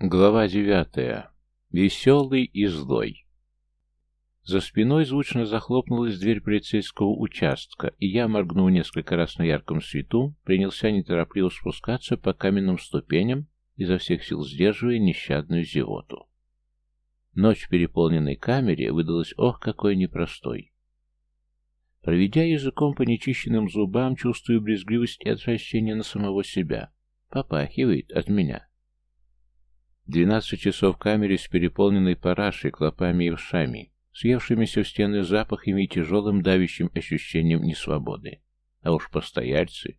Глава девятая. Веселый и злой. За спиной звучно захлопнулась дверь полицейского участка, и я, моргнув несколько раз на ярком свету, принялся неторопливо спускаться по каменным ступеням, изо всех сил сдерживая нещадную зевоту. Ночь в переполненной камере выдалась ох какой непростой. Проведя языком по нечищенным зубам, чувствую брезгливость и отвращение на самого себя. Попахивает от меня. Двенадцать часов в камере с переполненной парашей, клопами и вшами, съевшимися в стены запахами и тяжелым давящим ощущением несвободы. А уж постояльцы...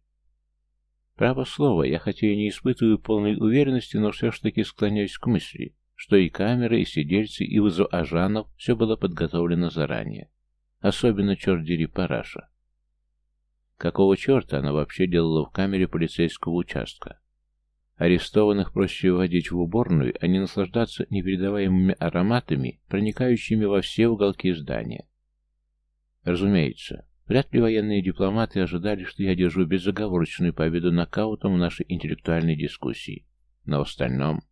Право слово, я хотя и не испытываю полной уверенности, но все ж таки склоняюсь к мысли, что и камеры, и сидельцы, и вызов ажанов все было подготовлено заранее. Особенно черт дери параша. Какого черта она вообще делала в камере полицейского участка? Арестованных проще вводить в уборную, а не наслаждаться непередаваемыми ароматами, проникающими во все уголки здания. Разумеется, вряд ли военные дипломаты ожидали, что я держу безоговорочную победу нокаутом в нашей интеллектуальной дискуссии. Но в остальном...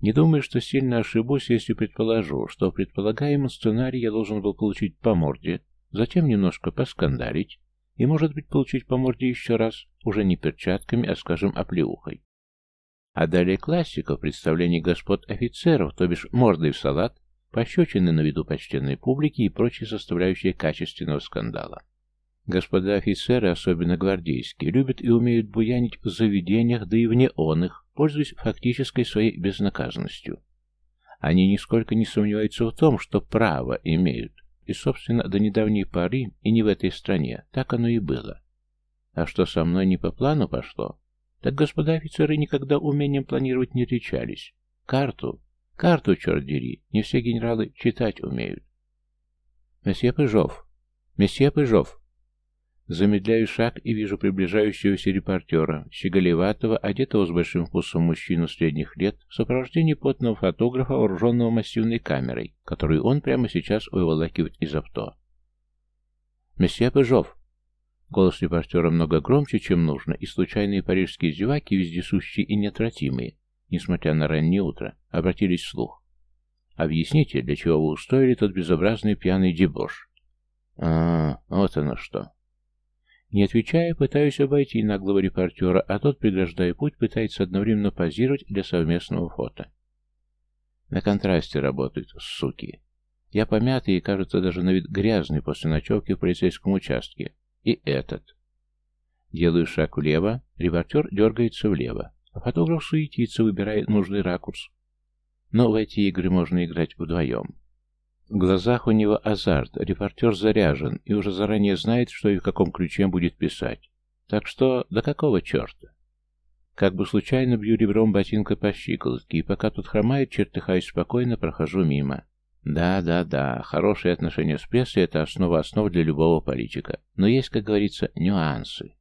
Не думаю, что сильно ошибусь, если предположу, что в предполагаемом сценарии я должен был получить по морде, затем немножко поскандалить, и, может быть, получить по морде еще раз, уже не перчатками, а, скажем, оплеухой. А далее классика в представлении господ офицеров, то бишь мордой в салат, пощечины на виду почтенной публики и прочие составляющие качественного скандала. Господа офицеры, особенно гвардейские, любят и умеют буянить в заведениях, да и вне он их, пользуясь фактической своей безнаказанностью. Они нисколько не сомневаются в том, что право имеют, и, собственно, до недавней поры, и не в этой стране, так оно и было. А что со мной не по плану пошло, так господа офицеры никогда умением планировать не речались. Карту, карту, черт дери, не все генералы читать умеют. Месье Пыжов, месье Пыжов, Замедляю шаг и вижу приближающегося репортера, щеголеватого, одетого с большим вкусом мужчину средних лет, в сопровождении потного фотографа, вооруженного массивной камерой, которую он прямо сейчас выволакивает из авто. «Месье Пыжов!» Голос репортера много громче, чем нужно, и случайные парижские зеваки, вездесущие и неотвратимые, несмотря на раннее утро, обратились вслух. «Объясните, для чего вы устроили тот безобразный пьяный дебош?» «А, вот оно что!» Не отвечая, пытаюсь обойти наглого репортера, а тот, преграждая путь, пытается одновременно позировать для совместного фото. На контрасте работают, суки. Я помятый и, кажется, даже на вид грязный после ночевки в полицейском участке. И этот. Делаю шаг влево, репортер дергается влево, а фотограф суетится, выбирая нужный ракурс. Но в эти игры можно играть вдвоем. В глазах у него азарт, репортер заряжен и уже заранее знает, что и в каком ключе будет писать. Так что, до какого черта? Как бы случайно бью ребром ботинка по щиколотке, и пока тут хромает, чертыхаясь спокойно, прохожу мимо. Да, да, да, хорошие отношения с прессой – это основа основ для любого политика. Но есть, как говорится, нюансы.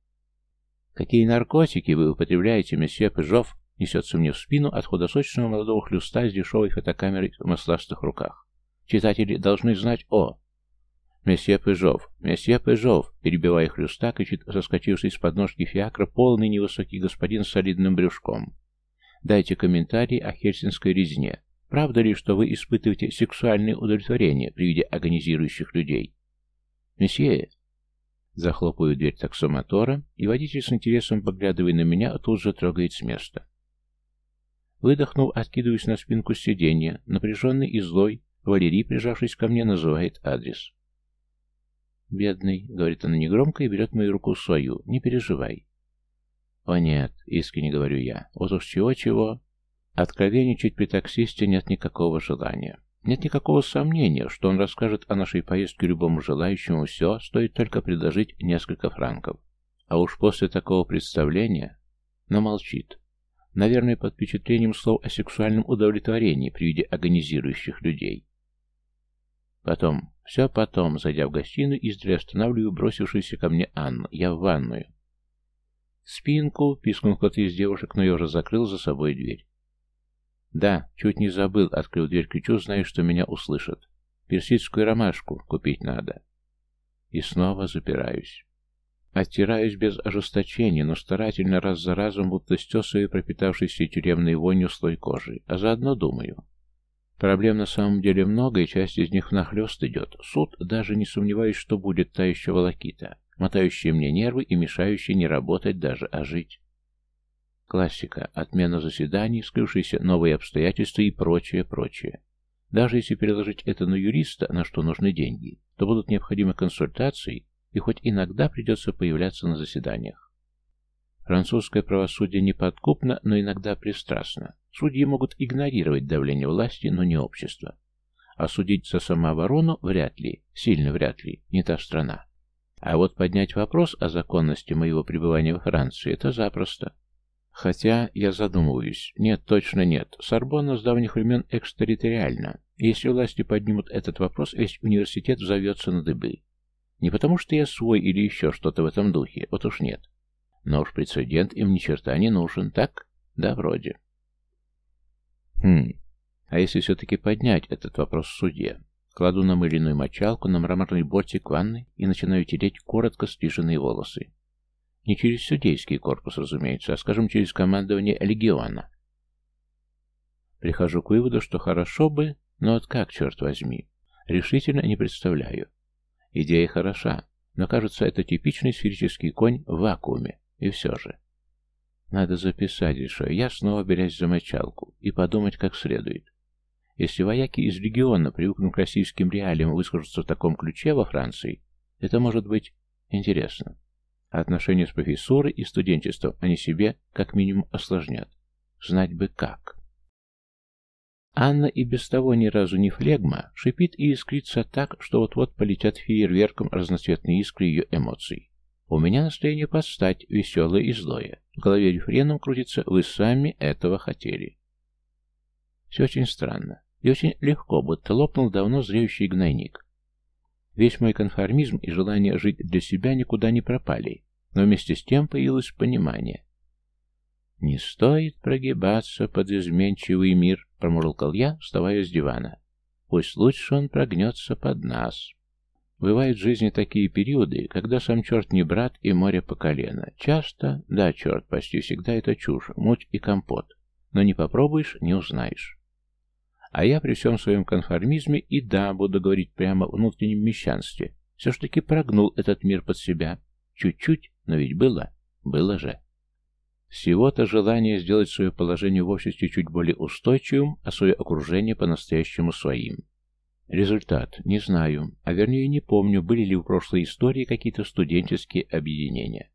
Какие наркотики вы употребляете, месье Пыжов? Несется мне в спину от худосочного молодого хлюста с дешевой фотокамерой в масластых руках. Читатели должны знать о... «Месье Пыжов! Месье Пыжов!» Перебивая хлюста, кричит соскочивший с подножки фиакра полный невысокий господин с солидным брюшком. «Дайте комментарий о хельсинской резне. Правда ли, что вы испытываете сексуальное удовлетворение при виде агонизирующих людей?» «Месье!» Захлопаю дверь таксомотора, и водитель с интересом, поглядывая на меня, тут же трогает с места. Выдохнув, откидываюсь на спинку сиденья, напряженный и злой, Валерий, прижавшись ко мне, называет адрес. «Бедный», — говорит она негромко и берет мою руку свою, — «не переживай». «О нет», — искренне говорю я, — «вот уж чего-чего». Откровенничать при таксисте нет никакого желания. Нет никакого сомнения, что он расскажет о нашей поездке любому желающему все, стоит только предложить несколько франков. А уж после такого представления... Но молчит. Наверное, под впечатлением слов о сексуальном удовлетворении при виде агонизирующих людей. Потом, все потом, зайдя в гостиную, издали останавливаю бросившуюся ко мне Анну. Я в ванную. Спинку, пискнул кто-то из девушек, но я уже закрыл за собой дверь. Да, чуть не забыл, открыл дверь, кричу, зная, что меня услышат. Персидскую ромашку купить надо. И снова запираюсь. Оттираюсь без ожесточения, но старательно раз за разом, будто стесывая пропитавшийся тюремной вонью слой кожи, а заодно думаю. Проблем на самом деле много, и часть из них внахлёст идет. Суд, даже не сомневаюсь, что будет та еще волокита, мотающая мне нервы и мешающая не работать даже, а жить. Классика, отмена заседаний, скрывшиеся новые обстоятельства и прочее, прочее. Даже если переложить это на юриста, на что нужны деньги, то будут необходимы консультации, и хоть иногда придется появляться на заседаниях. Французское правосудие неподкупно, но иногда пристрастно. Судьи могут игнорировать давление власти, но не общества. А судить за самооборону вряд ли, сильно вряд ли, не та страна. А вот поднять вопрос о законности моего пребывания во Франции – это запросто. Хотя я задумываюсь. Нет, точно нет. Сорбонна с давних времен экстерриториальна. Если власти поднимут этот вопрос, весь университет взовется на дыбы. Не потому, что я свой или еще что-то в этом духе, вот уж нет. Но уж прецедент им ни черта не нужен, так? Да, вроде. Хм, а если все-таки поднять этот вопрос в суде? Кладу намыленную мочалку на мраморный бортик ванны и начинаю тереть коротко стриженные волосы. Не через судейский корпус, разумеется, а, скажем, через командование легиона. Прихожу к выводу, что хорошо бы, но вот как, черт возьми, решительно не представляю. Идея хороша, но кажется, это типичный сферический конь в вакууме, и все же. Надо записать, решаю я, снова берясь за мочалку, и подумать как следует. Если вояки из легиона, привыкнув к российским реалиям, выскажутся в таком ключе во Франции, это может быть интересно. Отношения с профессурой и студенчеством они себе как минимум осложнят. Знать бы как. Анна и без того ни разу не флегма, шипит и искрится так, что вот-вот полетят фейерверком разноцветные искры ее эмоций. У меня настроение подстать, веселое и злое. В голове рефреном крутится «Вы сами этого хотели». Все очень странно и очень легко, будто лопнул давно зреющий гнойник. Весь мой конформизм и желание жить для себя никуда не пропали, но вместе с тем появилось понимание. «Не стоит прогибаться под изменчивый мир», — промурлкал я, вставая с дивана. «Пусть лучше он прогнется под нас». Бывают в жизни такие периоды, когда сам черт не брат и море по колено. Часто, да, черт, почти всегда это чушь, муть и компот. Но не попробуешь, не узнаешь. А я при всем своем конформизме и да, буду говорить прямо в внутреннем мещанстве, все ж таки прогнул этот мир под себя. Чуть-чуть, но ведь было, было же. Всего-то желание сделать свое положение в обществе чуть более устойчивым, а свое окружение по-настоящему своим. Результат не знаю, а вернее не помню, были ли в прошлой истории какие-то студенческие объединения.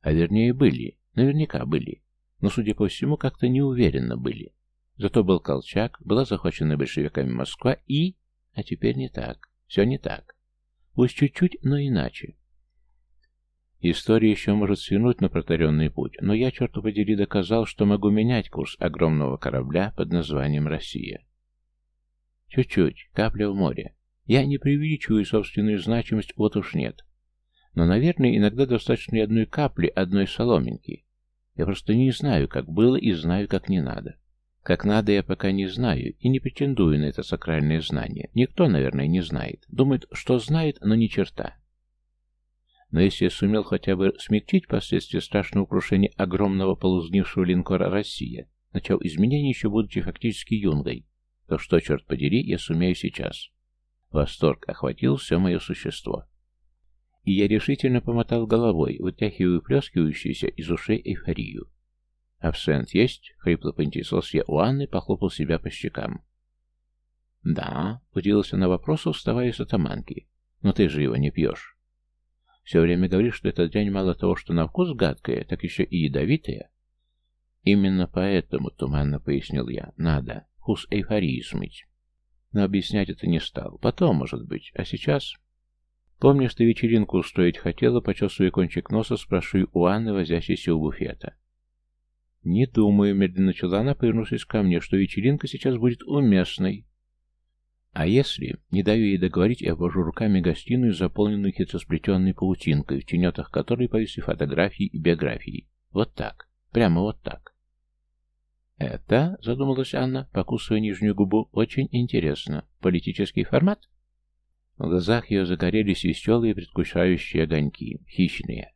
А вернее были, наверняка были, но, судя по всему, как-то неуверенно были. Зато был Колчак, была захвачена большевиками Москва и... А теперь не так. Все не так. Пусть чуть-чуть, но иначе. История еще может свернуть на протаренный путь, но я, черт подери, доказал, что могу менять курс огромного корабля под названием «Россия». Чуть-чуть, капля в море. Я не преувеличиваю собственную значимость, вот уж нет. Но, наверное, иногда достаточно и одной капли, одной соломинки. Я просто не знаю, как было, и знаю, как не надо. Как надо, я пока не знаю и не претендую на это сакральное знание. Никто, наверное, не знает. Думает, что знает, но ни черта. Но если я сумел хотя бы смягчить последствия страшного крушения огромного полузнившего линкора «Россия», начав изменения еще будучи фактически юнгой, то что, черт подери, я сумею сейчас? Восторг охватил все мое существо. И я решительно помотал головой, вытягивая выплескивающуюся из ушей эйфорию. «Абсент есть?» — хрипло поинтересовался я у Анны, похлопал себя по щекам. «Да», — удивился на вопрос, вставая с атаманки. «Но ты же его не пьешь. Все время говоришь, что эта дрянь мало того, что на вкус гадкая, так еще и ядовитая». «Именно поэтому», — туманно пояснил я, — «надо вкус эйфории смыть». Но объяснять это не стал. Потом, может быть. А сейчас... Помнишь, ты вечеринку устроить хотела, почесывая кончик носа, спрашиваю у Анны, возящейся у буфета. «Не думаю», — медленно начала она, повернувшись ко мне, что вечеринка сейчас будет уместной. А если, не даю ей договорить, я обвожу руками гостиную, заполненную хитросплетенной паутинкой, в тенетах которой повисли фотографии и биографии. Вот так. Прямо вот так. «Это, — задумалась Анна, покусывая нижнюю губу, — очень интересно. Политический формат?» В глазах ее загорелись веселые предвкушающие огоньки, хищные.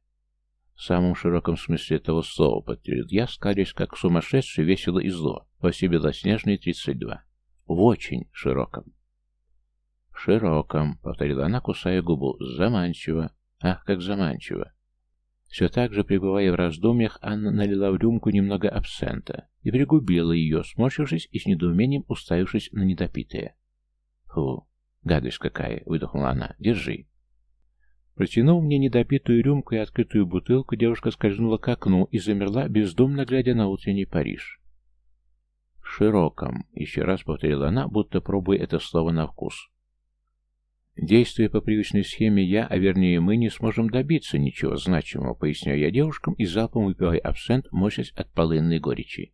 В самом широком смысле этого слова, подтвердил я, скалясь как сумасшедший, весело и зло, во все белоснежные тридцать два. В очень широком. Широком, повторила она, кусая губу, заманчиво. Ах, как заманчиво. Все так же, пребывая в раздумьях, Анна налила в рюмку немного абсента и пригубила ее, сморщившись и с недоумением уставившись на недопитое. «Фу, гадость какая!» — выдохнула она. «Держи». Протянув мне недопитую рюмку и открытую бутылку, девушка скользнула к окну и замерла, бездумно глядя на утренний Париж. «В широком», — еще раз повторила она, будто пробуя это слово на вкус. Действуя по привычной схеме, я, а вернее мы, не сможем добиться ничего значимого, поясняю я девушкам и залпом выпивая абсент, мощность от полынной горечи.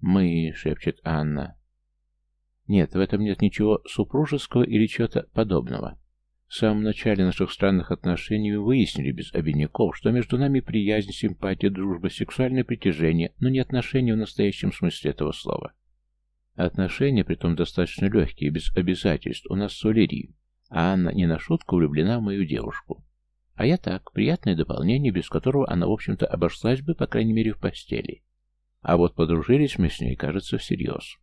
«Мы», — шепчет Анна. Нет, в этом нет ничего супружеского или чего-то подобного. В самом начале наших странных отношений мы выяснили без обиняков, что между нами приязнь, симпатия, дружба, сексуальное притяжение, но не отношения в настоящем смысле этого слова. Отношения, притом достаточно легкие, без обязательств, у нас с Валерией а Анна не на шутку влюблена в мою девушку. А я так, приятное дополнение, без которого она, в общем-то, обошлась бы, по крайней мере, в постели. А вот подружились мы с ней, кажется, всерьез.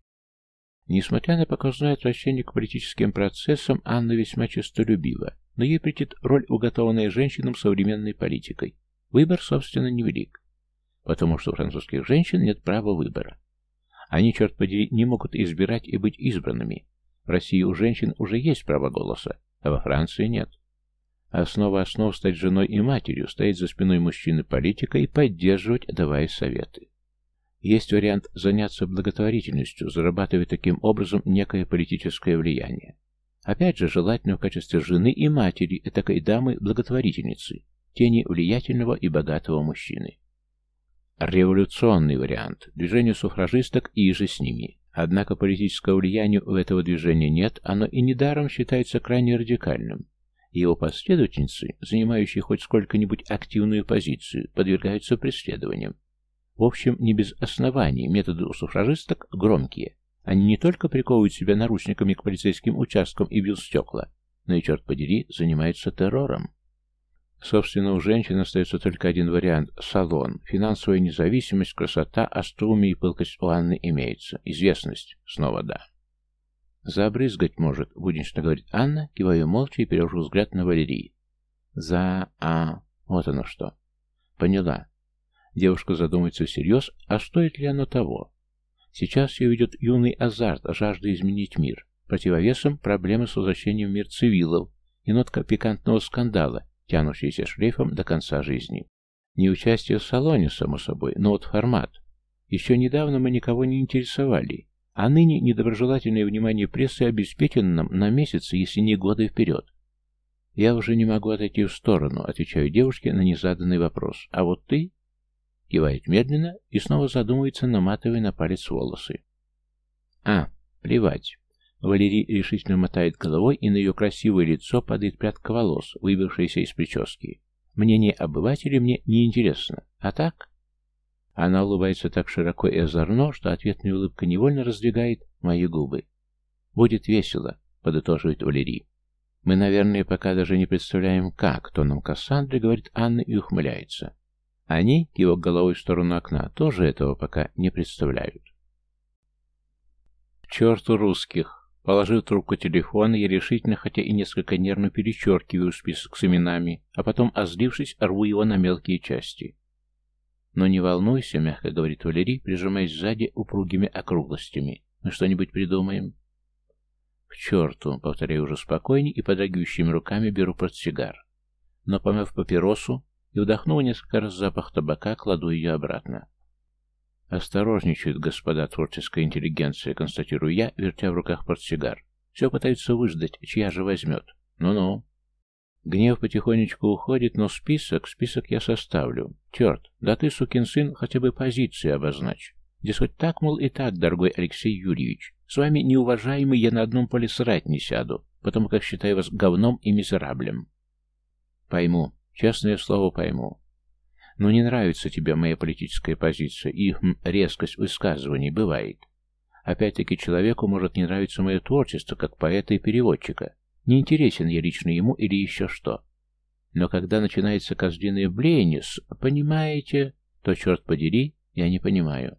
Несмотря на показное отвращение к политическим процессам, Анна весьма честолюбива, но ей претит роль, уготованная женщинам современной политикой. Выбор, собственно, невелик, потому что у французских женщин нет права выбора. Они, черт подери, не могут избирать и быть избранными, в России у женщин уже есть право голоса, а во Франции нет. Основа основ стать женой и матерью, стоять за спиной мужчины политика и поддерживать, давая советы. Есть вариант заняться благотворительностью, зарабатывая таким образом некое политическое влияние. Опять же, желательно в качестве жены и матери этакой дамы-благотворительницы, тени влиятельного и богатого мужчины. Революционный вариант. Движение суфражисток и же с ними. Однако политического влияния у этого движения нет, оно и недаром считается крайне радикальным. Его последовательницы, занимающие хоть сколько-нибудь активную позицию, подвергаются преследованиям. В общем, не без оснований методы у суфражисток громкие. Они не только приковывают себя наручниками к полицейским участкам и бьют стекла, но и, черт подери, занимаются террором. Собственно, у женщин остается только один вариант – салон. Финансовая независимость, красота, остроумие и пылкость у Анны имеется. Известность. Снова да. «Забрызгать может», – буднично говорит Анна, кивая молча и перевожу взгляд на Валерии. «За... а... вот оно что». «Поняла». Девушка задумается всерьез, а стоит ли оно того? Сейчас ее ведет юный азарт, жажда изменить мир. Противовесом проблемы с возвращением в мир цивилов и нотка пикантного скандала, тянущийся шлейфом до конца жизни. Не участие в салоне, само собой, но вот формат. Еще недавно мы никого не интересовали, а ныне недоброжелательное внимание прессы обеспечено нам на месяцы, если не годы вперед. Я уже не могу отойти в сторону, отвечаю девушке на незаданный вопрос. А вот ты? Кивает медленно и снова задумывается, наматывая на палец волосы. А, плевать. Валерий решительно мотает головой, и на ее красивое лицо падает прядка волос, выбившаяся из прически. Мнение обывателей мне не интересно. А так? Она улыбается так широко и озорно, что ответная улыбка невольно раздвигает мои губы. «Будет весело», — подытоживает Валерий. «Мы, наверное, пока даже не представляем, как», — тоном Кассандры говорит Анна и ухмыляется. Они, его головой в сторону окна, тоже этого пока не представляют. «К черту русских!» Положив трубку телефона, я решительно, хотя и несколько нервно перечеркиваю список с именами, а потом, озлившись, рву его на мелкие части. «Но не волнуйся», — мягко говорит Валерий, прижимаясь сзади упругими округлостями. «Мы что-нибудь придумаем?» «К черту!» — повторяю уже спокойней и подрагивающими руками беру портсигар. Но, помяв папиросу и вдохнув несколько раз запах табака, кладу ее обратно. Осторожничают господа творческая интеллигенция, констатирую я, вертя в руках портсигар. Все пытаются выждать, чья же возьмет. Ну-ну. Гнев потихонечку уходит, но список, список я составлю. Черт, да ты, сукин сын, хотя бы позиции обозначь. Дескать, так, мол, и так, дорогой Алексей Юрьевич. С вами, неуважаемый, я на одном поле срать не сяду, потому как считаю вас говном и мизераблем. Пойму, честное слово пойму. Но не нравится тебе моя политическая позиция и хм, резкость высказываний бывает. Опять-таки человеку может не нравиться мое творчество, как поэта и переводчика. Не интересен я лично ему или еще что. Но когда начинается козлиное блеяние с «понимаете», то, черт подери, я не понимаю.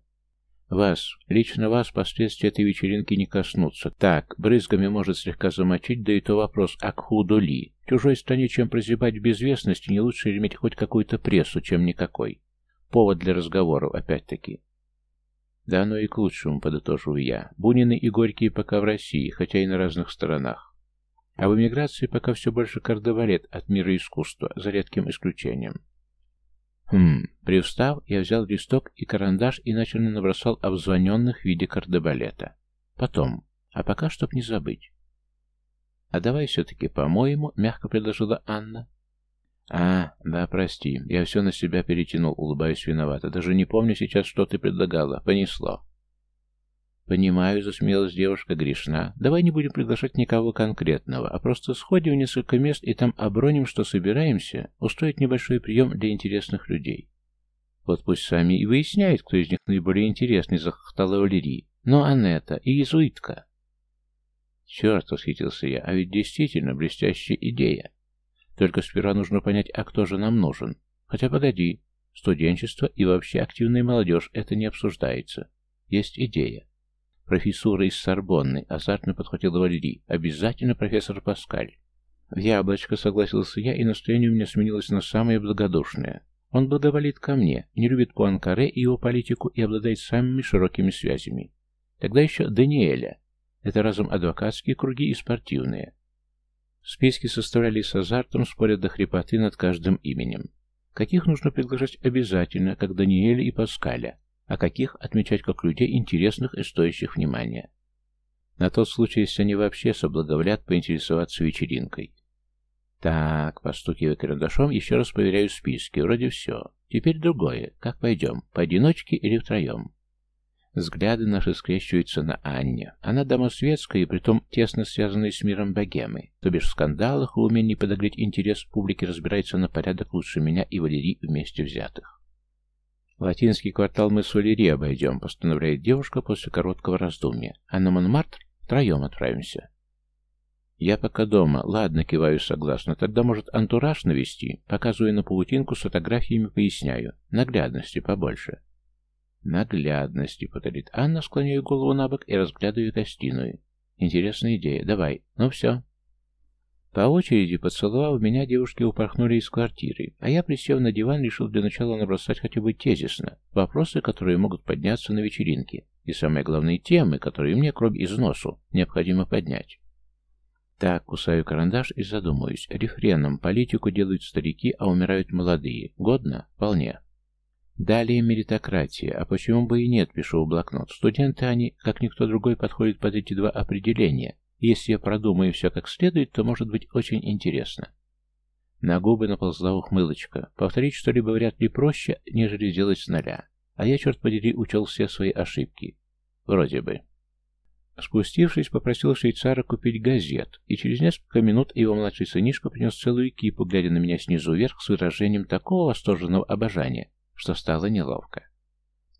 Вас, лично вас, последствия этой вечеринки не коснутся. Так, брызгами может слегка замочить, да и то вопрос, а к худу ли? В чужой стране, чем прозябать в безвестности, не лучше иметь хоть какую-то прессу, чем никакой. Повод для разговоров, опять-таки. Да оно и к лучшему, подытоживаю я. Бунины и Горькие пока в России, хотя и на разных сторонах. А в эмиграции пока все больше кардебалет от мира искусства, за редким исключением. Хм, привстав, я взял листок и карандаш и начал набросал обзвоненных в виде кардебалета. Потом, а пока, чтоб не забыть. «А давай все-таки, по-моему», — мягко предложила Анна. «А, да, прости, я все на себя перетянул, улыбаясь виновато. Даже не помню сейчас, что ты предлагала. Понесло». «Понимаю», — засмеялась девушка, грешна. «Давай не будем приглашать никого конкретного, а просто сходим в несколько мест и там оброним, что собираемся, устроить небольшой прием для интересных людей». «Вот пусть сами и выясняют, кто из них наиболее интересный», — захохотала Валерий. «Но Анетта и иезуитка». «Черт!» — восхитился я. «А ведь действительно блестящая идея. Только сперва нужно понять, а кто же нам нужен. Хотя погоди, студенчество и вообще активная молодежь — это не обсуждается. Есть идея. Профессура из Сорбонны, азартно подхватил Валерий. Обязательно профессор Паскаль. В яблочко согласился я, и настроение у меня сменилось на самое благодушное. Он благоволит ко мне, не любит Пуанкаре и его политику и обладает самыми широкими связями. Тогда еще Даниэля. Это разом адвокатские круги и спортивные. Списки составляли с азартом, споря до хрипоты над каждым именем. Каких нужно приглашать обязательно, как Даниэля и Паскаля, а каких отмечать как людей интересных и стоящих внимания. На тот случай, если они вообще соблаговолят поинтересоваться вечеринкой. Так, постукивая карандашом, еще раз проверяю списки. Вроде все. Теперь другое. Как пойдем? Поодиночке или втроем? Взгляды наши скрещиваются на Анне. Она дама светская и притом тесно связанная с миром богемы. То бишь в скандалах и умении подогреть интерес публики разбирается на порядок лучше меня и Валерий вместе взятых. «Латинский квартал мы с Валерий обойдем», — постановляет девушка после короткого раздумья. «А на Монмартр втроем отправимся». «Я пока дома. Ладно, киваю согласно. Тогда, может, антураж навести?» Показывая на паутинку с фотографиями, поясняю. Наглядности побольше. «Наглядности», — повторит Анна, склоняю голову на бок и разглядываю гостиную. «Интересная идея. Давай. Ну все, по очереди, поцеловав меня, девушки упорхнули из квартиры, а я, присев на диван, решил для начала набросать хотя бы тезисно вопросы, которые могут подняться на вечеринке, и самые главные темы, которые мне, кроме износу, необходимо поднять. Так, кусаю карандаш и задумаюсь. Рефреном политику делают старики, а умирают молодые. Годно? Вполне. Далее меритократия. А почему бы и нет, пишу в блокнот. Студенты, они, как никто другой, подходят под эти два определения, если я продумаю все как следует, то может быть очень интересно. На губы наползла ухмылочка. Повторить что-либо вряд ли проще, нежели сделать с нуля. А я, черт подери, учел все свои ошибки. Вроде бы. Спустившись, попросил швейцара купить газет, и через несколько минут его младший сынишка принес целую кипу, глядя на меня снизу вверх с выражением такого восторженного обожания, что стало неловко.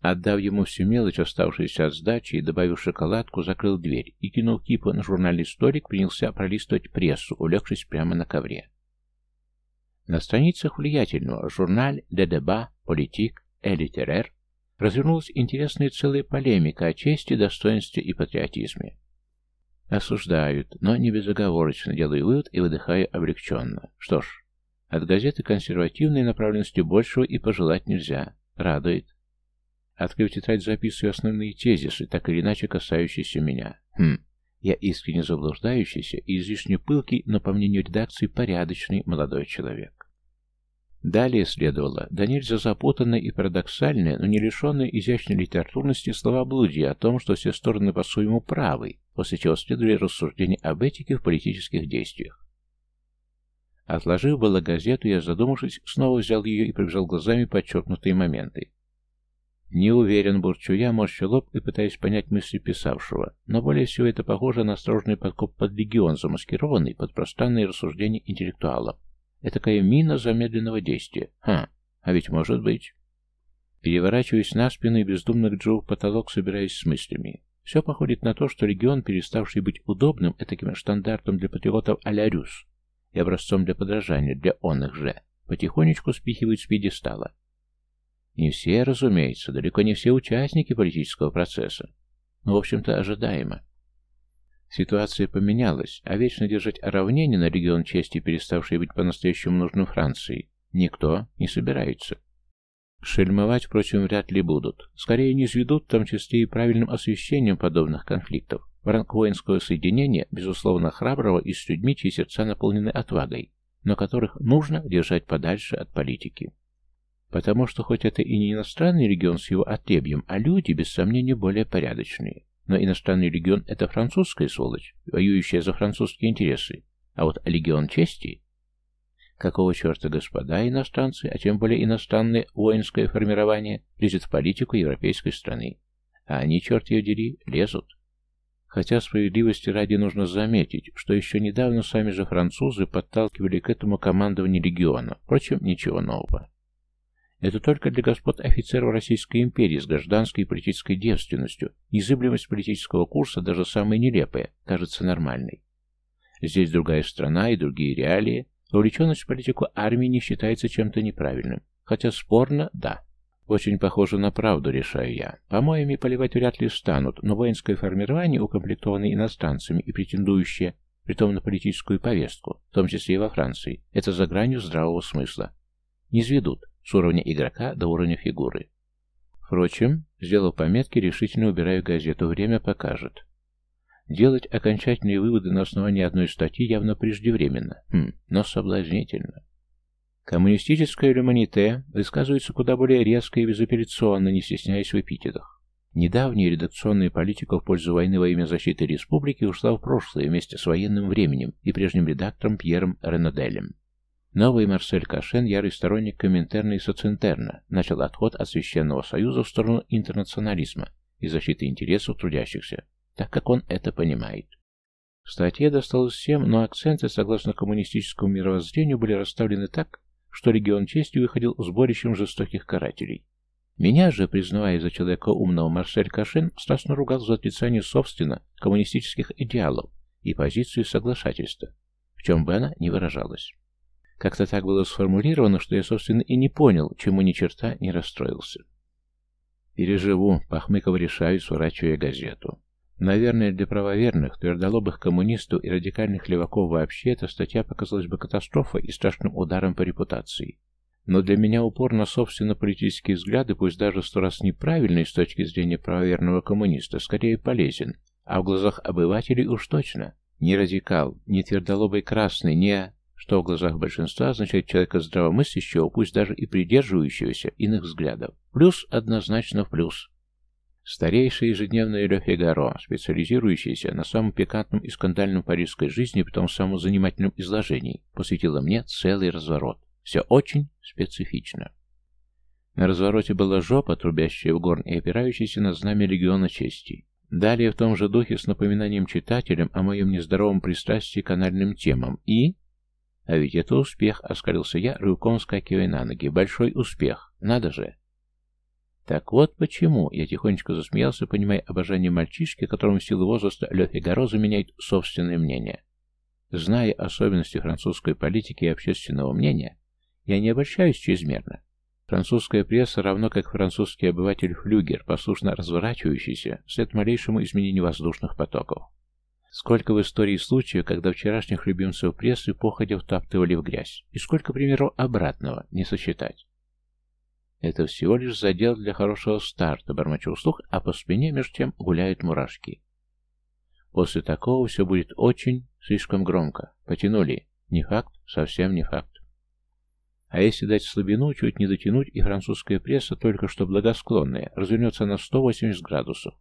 Отдав ему всю мелочь, оставшуюся от сдачи, и добавив шоколадку, закрыл дверь и кинул кипу на журнальный столик, принялся пролистывать прессу, улегшись прямо на ковре. На страницах влиятельного журналь «Де Деба», «Политик», «Элитерер» развернулась интересная целая полемика о чести, достоинстве и патриотизме. Осуждают, но не безоговорочно, делаю вывод и выдыхаю облегченно. Что ж, от газеты консервативной направленности большего и пожелать нельзя. Радует. Открыв тетрадь, записываю основные тезисы, так или иначе касающиеся меня. Хм, я искренне заблуждающийся и излишне пылкий, но, по мнению редакции, порядочный молодой человек. Далее следовало, да нельзя запутанное и парадоксальное, но не лишенное изящной литературности словоблудие о том, что все стороны по-своему правы, после чего следовали рассуждения об этике в политических действиях. Отложив было газету, я, задумавшись, снова взял ее и пробежал глазами подчеркнутые моменты. Не уверен, бурчу я, морщу лоб и пытаюсь понять мысли писавшего, но более всего это похоже на осторожный подкоп под легион, замаскированный под пространные рассуждения интеллектуалов. Это такая мина замедленного действия. Ха, а ведь может быть. Переворачиваюсь на спину и бездумно гджу в потолок, собираясь с мыслями. Все походит на то, что регион, переставший быть удобным этаким стандартом для патриотов а Рюс и образцом для подражания для онных же, потихонечку спихивает с пьедестала. Не все, разумеется, далеко не все участники политического процесса, но, в общем-то, ожидаемо. Ситуация поменялась, а вечно держать равнение на регион чести, переставший быть по-настоящему нужным Франции, никто не собирается. Шельмовать, впрочем, вряд ли будут. Скорее не изведут, в том числе и правильным освещением подобных конфликтов. В ранг воинского соединения, безусловно, храброго и с людьми, чьи сердца наполнены отвагой, но которых нужно держать подальше от политики. Потому что хоть это и не иностранный регион с его отребьем, а люди, без сомнения, более порядочные. Но иностранный регион – это французская сволочь, воюющая за французские интересы. А вот легион чести Какого черта господа иностранцы, а тем более иностранное воинское формирование, лезет в политику европейской страны? А они, черт ее дери, лезут. Хотя справедливости ради нужно заметить, что еще недавно сами же французы подталкивали к этому командование легиона. Впрочем, ничего нового. Это только для господ офицеров Российской империи с гражданской и политической девственностью. Незыблемость политического курса, даже самая нелепая, кажется нормальной. Здесь другая страна и другие реалии, Увлеченность в политику армии не считается чем-то неправильным. Хотя спорно, да. Очень похоже на правду, решаю я. По-моему, поливать вряд ли станут, но воинское формирование, укомплектованное иностранцами и претендующее, притом на политическую повестку, в том числе и во Франции, это за гранью здравого смысла. Не изведут с уровня игрока до уровня фигуры. Впрочем, сделав пометки, решительно убираю газету. Время покажет. Делать окончательные выводы на основании одной статьи явно преждевременно, хм, но соблазнительно. Коммунистическое люманите высказывается куда более резко и безапелляционно, не стесняясь в эпитетах. Недавняя редакционная политика в пользу войны во имя защиты республики ушла в прошлое вместе с военным временем и прежним редактором Пьером Ренаделем. Новый Марсель Кашен, ярый сторонник Коминтерна и Социнтерна, начал отход от Священного Союза в сторону интернационализма и защиты интересов трудящихся так как он это понимает. Статья досталась всем, но акценты, согласно коммунистическому мировоззрению, были расставлены так, что регион чести выходил сборищем жестоких карателей. Меня же, признавая за человека умного, Марсель Кашин страстно ругал за отрицание собственно коммунистических идеалов и позицию соглашательства, в чем бы она ни выражалась. Как-то так было сформулировано, что я, собственно, и не понял, чему ни черта не расстроился. «Переживу», — похмыков решаю, сворачивая газету. Наверное, для правоверных, твердолобых коммунистов и радикальных леваков вообще эта статья показалась бы катастрофой и страшным ударом по репутации. Но для меня упор на собственно политические взгляды, пусть даже сто раз неправильный с точки зрения правоверного коммуниста, скорее полезен, а в глазах обывателей уж точно. Не радикал, не твердолобый красный, не... Что в глазах большинства означает человека здравомыслящего, пусть даже и придерживающегося иных взглядов. Плюс однозначно в плюс. Старейшая ежедневная Ле Фигаро, специализирующаяся на самом пикантном и скандальном парижской жизни, потом самом занимательном изложении, посвятила мне целый разворот. Все очень специфично. На развороте была жопа, трубящая в горн и опирающаяся на знамя Легиона Чести. Далее в том же духе с напоминанием читателям о моем нездоровом пристрастии к анальным темам и... А ведь это успех, оскалился я, рывком скакивая на ноги. Большой успех. Надо же. Так вот почему я тихонечко засмеялся, понимая обожание мальчишки, которому в силу возраста Ле Фигаро заменяет собственное мнение. Зная особенности французской политики и общественного мнения, я не обольщаюсь чрезмерно. Французская пресса, равно как французский обыватель Флюгер, послушно разворачивающийся вслед малейшему изменению воздушных потоков. Сколько в истории случаев, когда вчерашних любимцев прессы походя втаптывали в грязь, и сколько примеров обратного, не сосчитать. Это всего лишь задел для хорошего старта, бормочу вслух, а по спине меж тем гуляют мурашки. После такого все будет очень, слишком громко. Потянули. Не факт, совсем не факт. А если дать слабину, чуть не дотянуть, и французская пресса, только что благосклонная, развернется на 180 градусов.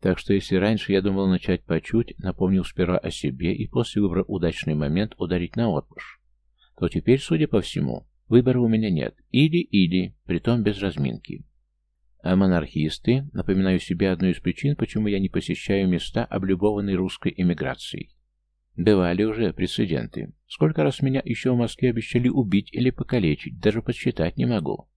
Так что если раньше я думал начать по чуть, напомнил сперва о себе и после выбрал удачный момент ударить на отпуск, то теперь, судя по всему, Выбора у меня нет. Или-или, притом без разминки. А монархисты, напоминаю себе одну из причин, почему я не посещаю места, облюбованные русской эмиграцией. Бывали уже прецеденты. Сколько раз меня еще в Москве обещали убить или покалечить, даже подсчитать не могу.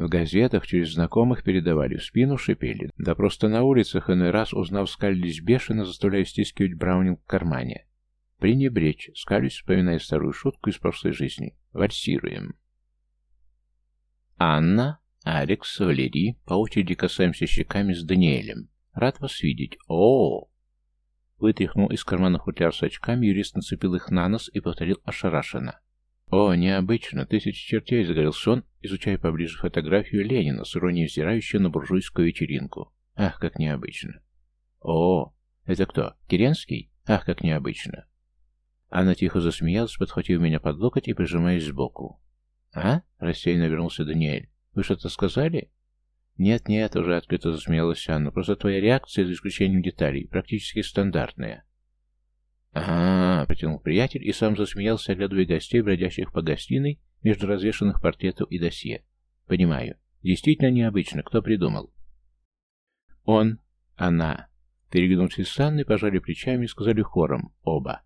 В газетах через знакомых передавали, в спину шипели. Да просто на улицах иной раз, узнав, скалились бешено, заставляя стискивать Браунинг в кармане. Пренебречь, скалюсь, вспоминая старую шутку из прошлой жизни. Вальсируем. Анна, Алекс, Валерий, по очереди касаемся щеками с Даниэлем. Рад вас видеть. -о, -о. Вытряхнул из кармана футляр с очками, юрист нацепил их на нос и повторил ошарашенно. «О, необычно! Тысячи чертей!» — загорелся он, изучая поближе фотографию Ленина, с иронией взирающую на буржуйскую вечеринку. «Ах, как необычно!» «О, это кто? Керенский? Ах, как необычно!» Она тихо засмеялась, подхватив меня под локоть и прижимаясь сбоку. «А?» — рассеянно вернулся Даниэль. «Вы что-то сказали?» «Нет-нет», — уже открыто засмеялась Анна. «Просто твоя реакция, за исключением деталей, практически стандартная. «Ага», — протянул приятель и сам засмеялся, оглядывая гостей, бродящих по гостиной между развешанных портретов и досье. «Понимаю. Действительно необычно. Кто придумал?» «Он. Она». Переглянувшись с Анной, пожали плечами и сказали хором «Оба».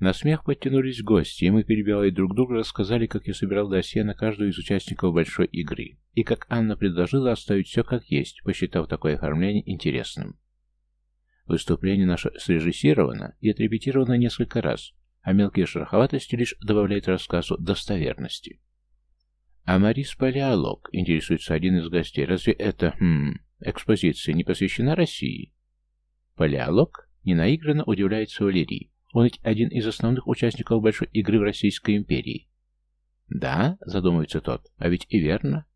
На смех подтянулись гости, и мы, перебивая друг друга, рассказали, как я собирал досье на каждого из участников большой игры, и как Анна предложила оставить все как есть, посчитав такое оформление интересным. Выступление наше срежиссировано и отрепетировано несколько раз, а мелкие шероховатости лишь добавляют рассказу достоверности. А Марис Палеолог, интересуется один из гостей, разве эта, хм, экспозиция не посвящена России? Палеолог ненаигранно удивляется Валерий. Он ведь один из основных участников большой игры в Российской империи. Да, задумывается тот, а ведь и верно.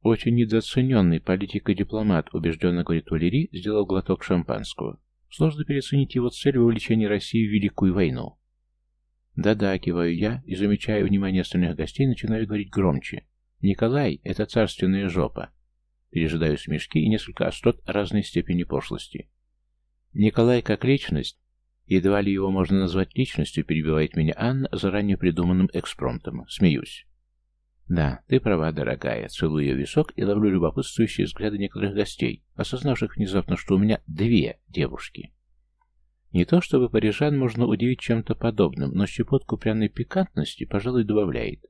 Очень недооцененный политик и дипломат, убежденно говорит Валерий, сделал глоток шампанского. Сложно переоценить его цель вовлечения России в Великую войну. Да-да, киваю я, и, замечая внимание остальных гостей, начинаю говорить громче. Николай — это царственная жопа. Пережидаю смешки и несколько острот разной степени пошлости. Николай как личность, едва ли его можно назвать личностью, перебивает меня Анна заранее придуманным экспромтом. Смеюсь. «Да, ты права, дорогая». Целую ее висок и ловлю любопытствующие взгляды некоторых гостей, осознавших внезапно, что у меня две девушки. Не то чтобы парижан можно удивить чем-то подобным, но щепотку пряной пикантности, пожалуй, добавляет.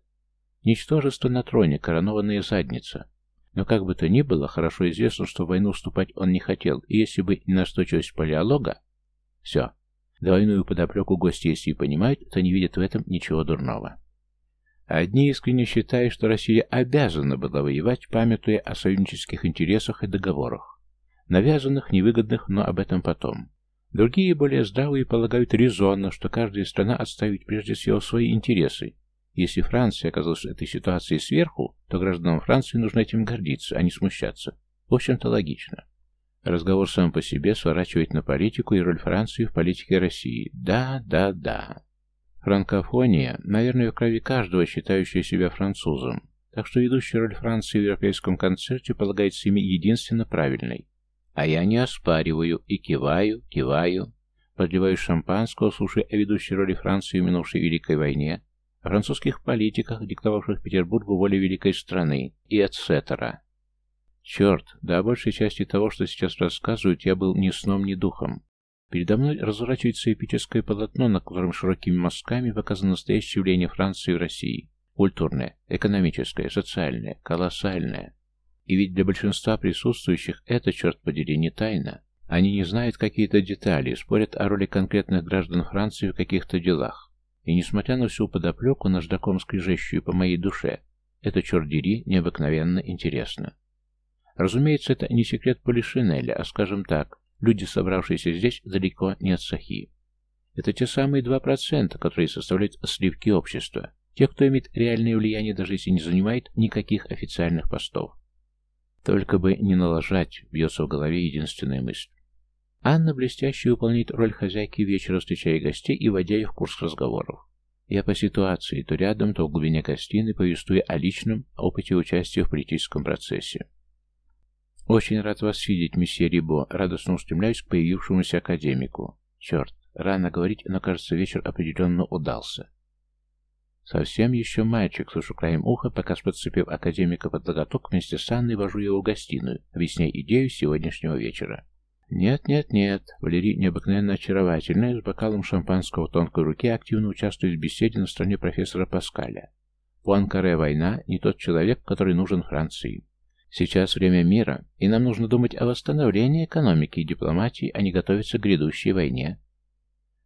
Ничтожество на троне, коронованная задница. Но как бы то ни было, хорошо известно, что в войну вступать он не хотел, и если бы не настойчивость палеолога... Все. Двойную подоплеку гости, если и понимают, то не видят в этом ничего дурного. Одни искренне считают, что Россия обязана была воевать, памятуя о союзнических интересах и договорах. Навязанных, невыгодных, но об этом потом. Другие, более здравые, полагают резонно, что каждая страна отставит прежде всего свои интересы. Если Франция оказалась в этой ситуации сверху, то гражданам Франции нужно этим гордиться, а не смущаться. В общем-то, логично. Разговор сам по себе сворачивает на политику и роль Франции в политике России. Да, да, да. Франкофония, наверное, в крови каждого, считающего себя французом, так что ведущая роль Франции в европейском концерте полагается ими единственно правильной. А я не оспариваю и киваю, киваю, подливаю шампанского, слушая о ведущей роли Франции в минувшей Великой войне, о французских политиках, диктовавших Петербургу волю великой страны, и etc. Черт, да большей части того, что сейчас рассказывают, я был ни сном, ни духом. Передо мной разворачивается эпическое полотно, на котором широкими мазками показано настоящее явление Франции в России. Культурное, экономическое, социальное, колоссальное. И ведь для большинства присутствующих это, черт подери, не тайна. Они не знают какие-то детали, спорят о роли конкретных граждан Франции в каких-то делах. И несмотря на всю подоплеку, наждаком скрижащую по моей душе, это, черт дери, необыкновенно интересно. Разумеется, это не секрет Полишинеля, а, скажем так, Люди, собравшиеся здесь, далеко не от Сахи. Это те самые 2%, которые составляют сливки общества. Те, кто имеет реальное влияние, даже если не занимает никаких официальных постов. Только бы не налажать, бьется в голове единственная мысль. Анна блестяще выполняет роль хозяйки вечера, встречая гостей и вводя их в курс разговоров. Я по ситуации, то рядом, то в глубине гостиной, повествуя о личном опыте участия в политическом процессе. «Очень рад вас видеть, месье Рибо», — радостно устремляюсь к появившемуся академику. «Черт, рано говорить, но, кажется, вечер определенно удался». «Совсем еще мальчик», — слышу краем уха, пока, подцепив академика под логоток, вместе с Анной вожу его в гостиную, объясняя идею сегодняшнего вечера. «Нет, нет, нет», — Валерий необыкновенно очаровательная, с бокалом шампанского в тонкой руке активно участвует в беседе на стороне профессора Паскаля. Пуанкаре война не тот человек, который нужен Франции. Сейчас время мира, и нам нужно думать о восстановлении экономики и дипломатии, а не готовиться к грядущей войне.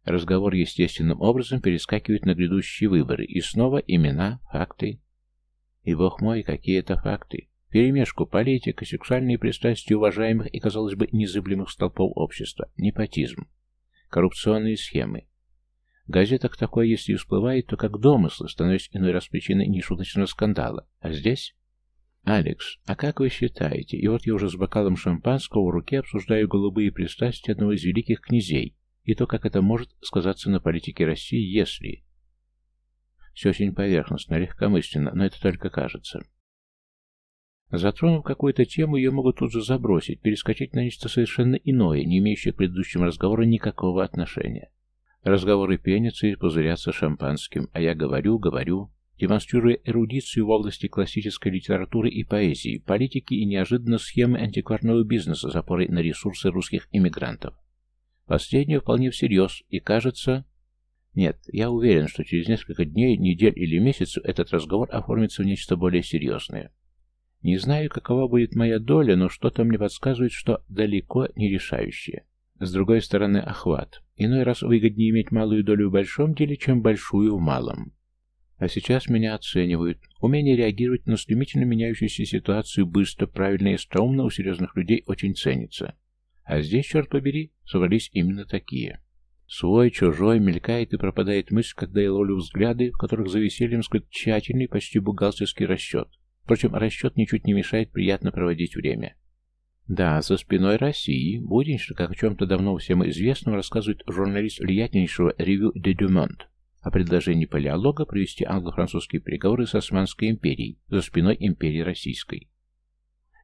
Разговор естественным образом перескакивает на грядущие выборы, и снова имена, факты. И, бог мой, какие это факты. Перемешку политика, сексуальные пристрастия уважаемых и, казалось бы, незыблемых столпов общества, непотизм, коррупционные схемы. В газетах такое, если и всплывает, то как домыслы, становясь иной раз причиной нешуточного скандала. А здесь... «Алекс, а как вы считаете?» И вот я уже с бокалом шампанского в руке обсуждаю голубые пристрастия одного из великих князей и то, как это может сказаться на политике России, если... Все очень поверхностно, легкомысленно, но это только кажется. Затронув какую-то тему, ее могут тут же забросить, перескочить на нечто совершенно иное, не имеющее к предыдущему разговору никакого отношения. Разговоры пенятся и пузырятся шампанским, а я говорю, говорю, демонстрируя эрудицию в области классической литературы и поэзии, политики и неожиданно схемы антикварного бизнеса с опорой на ресурсы русских иммигрантов. Последнее вполне всерьез, и кажется... Нет, я уверен, что через несколько дней, недель или месяцев этот разговор оформится в нечто более серьезное. Не знаю, какова будет моя доля, но что-то мне подсказывает, что далеко не решающее. С другой стороны, охват. Иной раз выгоднее иметь малую долю в большом деле, чем большую в малом. А сейчас меня оценивают. Умение реагировать на стремительно меняющуюся ситуацию быстро, правильно и остроумно у серьезных людей очень ценится. А здесь, черт побери, собрались именно такие. Свой, чужой, мелькает и пропадает мысль, когда я ловлю взгляды, в которых за весельем скрыт тщательный, почти бухгалтерский расчет. Впрочем, расчет ничуть не мешает приятно проводить время. Да, за спиной России, буднично, как о чем-то давно всем известном, рассказывает журналист влиятельнейшего ревю «Де Дюмонт» о предложении палеолога провести англо-французские переговоры с Османской империей за спиной империи Российской.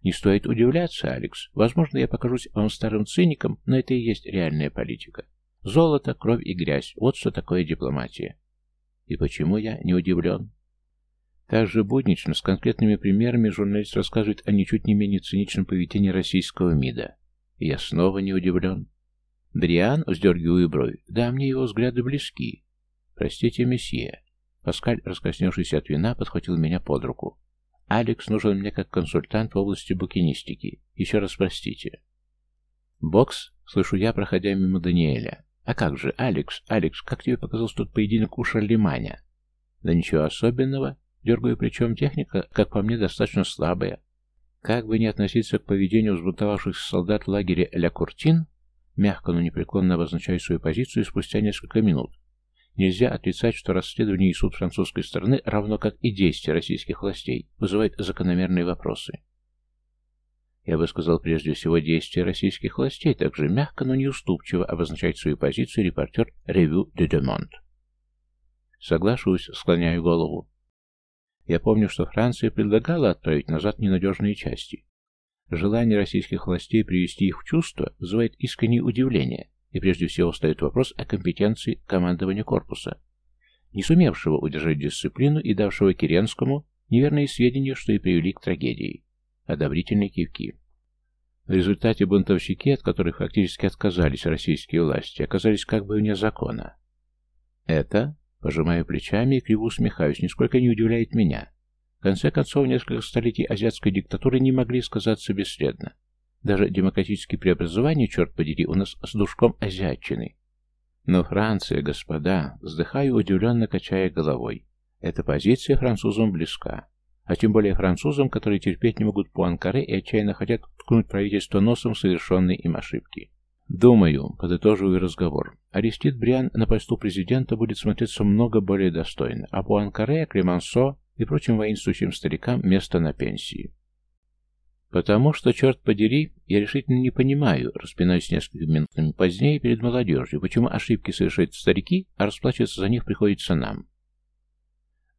Не стоит удивляться, Алекс. Возможно, я покажусь вам старым циником, но это и есть реальная политика. Золото, кровь и грязь. Вот что такое дипломатия. И почему я не удивлен? Также буднично, с конкретными примерами, журналист рассказывает о ничуть не менее циничном поведении российского МИДа. И я снова не удивлен. Дриан, вздергиваю бровь, да, мне его взгляды близки. Простите, месье. Паскаль, раскрасневшийся от вина, подхватил меня под руку. Алекс нужен мне как консультант в области букинистики. Еще раз простите. Бокс, слышу я, проходя мимо Даниэля. А как же, Алекс, Алекс, как тебе показался тот поединок у Шарлеманя? Да ничего особенного. Дергаю плечом техника, как по мне, достаточно слабая. Как бы не относиться к поведению взбунтовавшихся солдат в лагере Ля Куртин, мягко, но непреклонно обозначаю свою позицию спустя несколько минут, Нельзя отрицать, что расследование и суд французской стороны, равно как и действия российских властей, вызывает закономерные вопросы. Я бы сказал прежде всего действия российских властей, также мягко, но неуступчиво обозначает свою позицию репортер «Ревю де Демонт». Соглашусь, склоняю голову. Я помню, что Франция предлагала отправить назад ненадежные части. Желание российских властей привести их в чувство вызывает искреннее удивление, и прежде всего встает вопрос о компетенции командования корпуса, не сумевшего удержать дисциплину и давшего Керенскому неверные сведения, что и привели к трагедии. Одобрительные кивки. В результате бунтовщики, от которых фактически отказались российские власти, оказались как бы вне закона. Это, пожимая плечами и криво усмехаюсь, нисколько не удивляет меня. В конце концов, несколько столетий азиатской диктатуры не могли сказаться бесследно. Даже демократические преобразования, черт подери, у нас с душком азиатчины. Но Франция, господа, вздыхаю, удивленно качая головой. Эта позиция французам близка. А тем более французам, которые терпеть не могут Пуанкаре и отчаянно хотят ткнуть правительство носом совершенной им ошибки. Думаю, подытоживаю разговор, Арестит Бриан на посту президента будет смотреться много более достойно, а Пуанкаре, Клемансо и прочим воинствующим старикам место на пенсии. Потому что, черт подери, я решительно не понимаю, распинаюсь несколько минутами позднее перед молодежью, почему ошибки совершают старики, а расплачиваться за них приходится нам.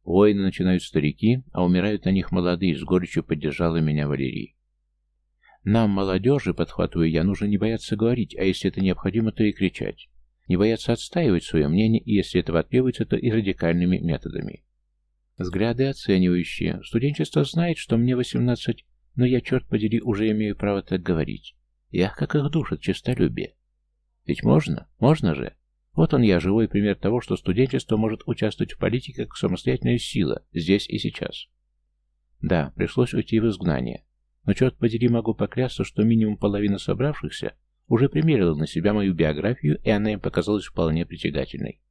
Войны начинают старики, а умирают на них молодые, с горечью поддержала меня Валерий. Нам, молодежи, подхватываю я, нужно не бояться говорить, а если это необходимо, то и кричать. Не бояться отстаивать свое мнение, и если этого требуется, то и радикальными методами. Взгляды оценивающие. Студенчество знает, что мне 18 но я, черт подери, уже имею право так говорить. Я как их душит честолюбие. Ведь можно? Можно же? Вот он я, живой пример того, что студенчество может участвовать в политике как самостоятельная сила, здесь и сейчас. Да, пришлось уйти в изгнание. Но, черт подери, могу поклясться, что минимум половина собравшихся уже примерила на себя мою биографию, и она им показалась вполне притягательной.